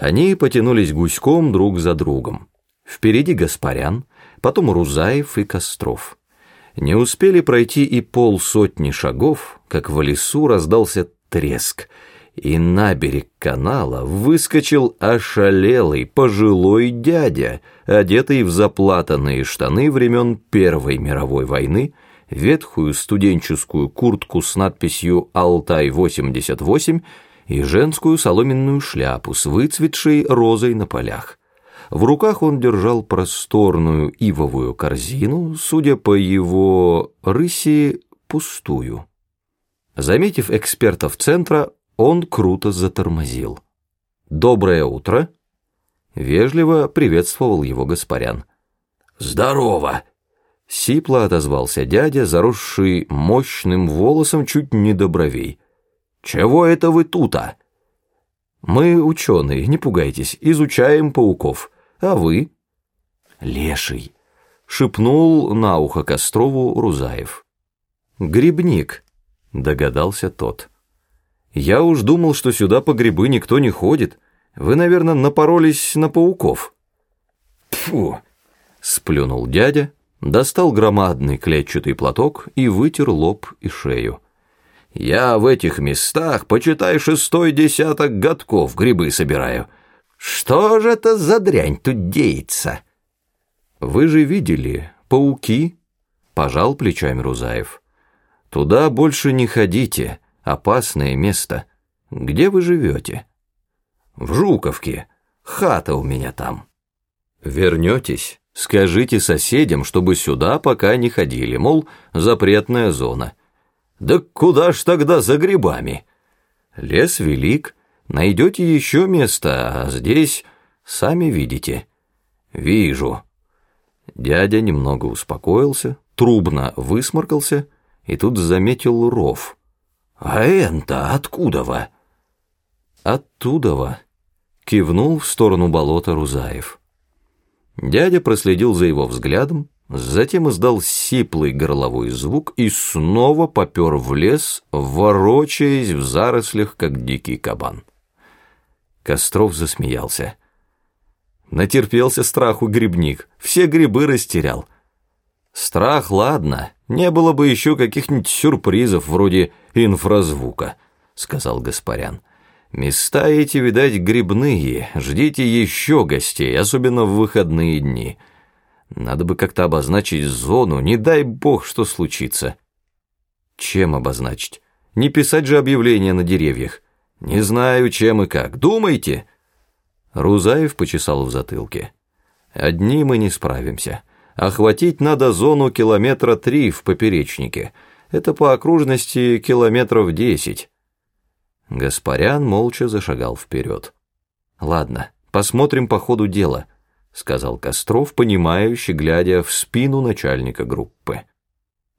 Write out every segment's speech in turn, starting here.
Они потянулись гуськом друг за другом. Впереди Гаспарян, потом Рузаев и Костров. Не успели пройти и полсотни шагов, как в лесу раздался треск, и на берег канала выскочил ошалелый пожилой дядя, одетый в заплатанные штаны времен Первой мировой войны, ветхую студенческую куртку с надписью «Алтай-88» и женскую соломенную шляпу с выцветшей розой на полях. В руках он держал просторную ивовую корзину, судя по его рыси, пустую. Заметив экспертов центра, он круто затормозил. «Доброе утро!» Вежливо приветствовал его Гаспарян. «Здорово!» Сипло отозвался дядя, заросший мощным волосом чуть не до бровей. «Чего это вы тута?» «Мы ученые, не пугайтесь, изучаем пауков. А вы?» «Леший», — шепнул на ухо Кострову Рузаев. «Грибник», — догадался тот. «Я уж думал, что сюда по грибы никто не ходит. Вы, наверное, напоролись на пауков». «Тьфу!» — сплюнул дядя, достал громадный клетчатый платок и вытер лоб и шею. Я в этих местах, почитай, шестой десяток годков грибы собираю. Что же это за дрянь тут деется? Вы же видели, пауки, пожал плечами Рузаев. Туда больше не ходите, опасное место. Где вы живете? В Жуковке, хата у меня там. Вернетесь, скажите соседям, чтобы сюда пока не ходили, мол, запретная зона. Да куда ж тогда за грибами? Лес велик, найдете еще место, а здесь сами видите. Вижу. Дядя немного успокоился, трубно высморкался и тут заметил ров. А это откуда вы? Оттуда кивнул в сторону болота Рузаев. Дядя проследил за его взглядом, Затем издал сиплый горловой звук и снова попер в лес, ворочаясь в зарослях, как дикий кабан. Костров засмеялся. Натерпелся страху грибник, все грибы растерял. Страх, ладно, не было бы еще каких-нибудь сюрпризов вроде инфразвука, сказал Гаспарян. Места эти, видать, грибные, ждите еще гостей, особенно в выходные дни. Надо бы как-то обозначить зону, не дай бог, что случится. Чем обозначить? Не писать же объявления на деревьях. Не знаю, чем и как. Думайте. Рузаев почесал в затылке. Одни мы не справимся. Охватить надо зону километра три в поперечнике. Это по окружности километров десять. Гаспарян молча зашагал вперед. Ладно, посмотрим по ходу дела сказал Костров, понимающе глядя в спину начальника группы.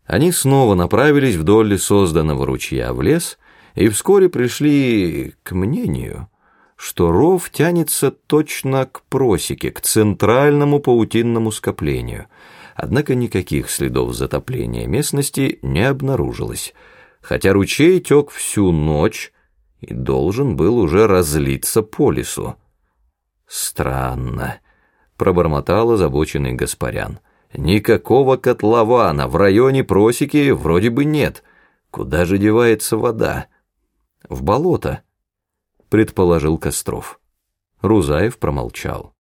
Они снова направились вдоль созданного ручья в лес и вскоре пришли к мнению, что ров тянется точно к просеке, к центральному паутинному скоплению. Однако никаких следов затопления местности не обнаружилось, хотя ручей тек всю ночь и должен был уже разлиться по лесу. Странно пробормотал озабоченный Гаспарян. «Никакого котлована в районе просеки вроде бы нет. Куда же девается вода?» «В болото», — предположил Костров. Рузаев промолчал.